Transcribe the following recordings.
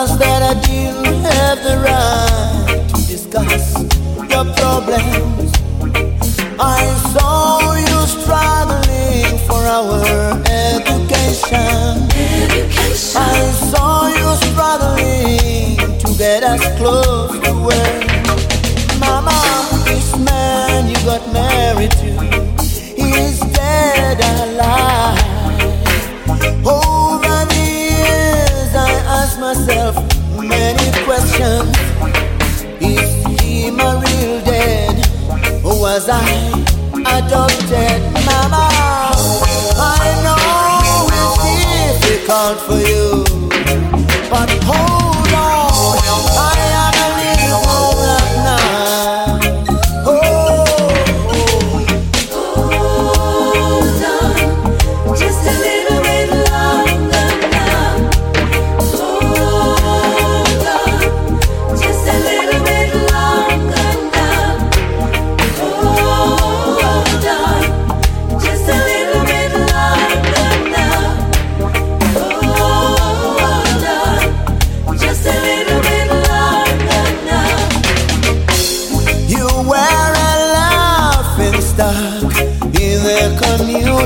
It's that I didn't have the right to discuss your problems. I saw you struggling for our education. Education. I saw you struggling to get us close was I adopted? Mama, I know it's difficult for you, but hold on,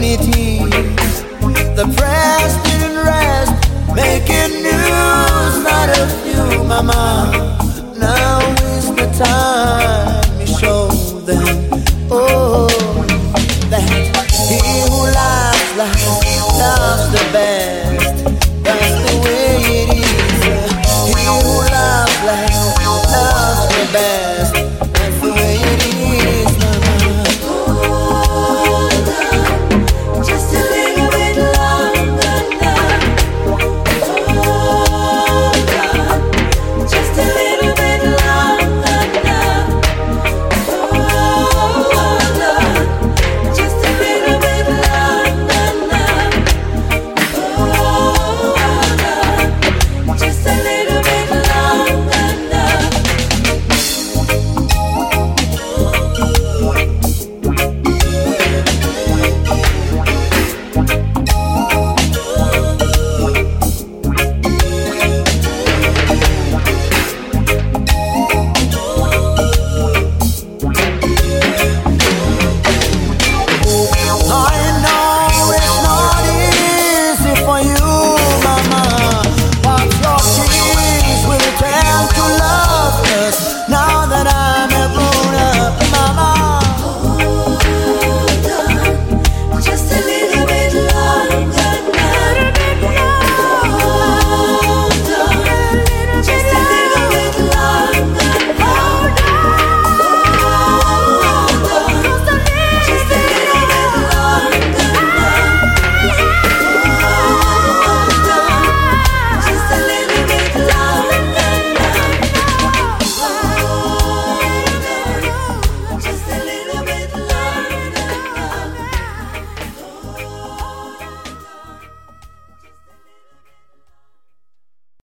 community. The press didn't rest, making news, not a few, mama. Now is the time you show them,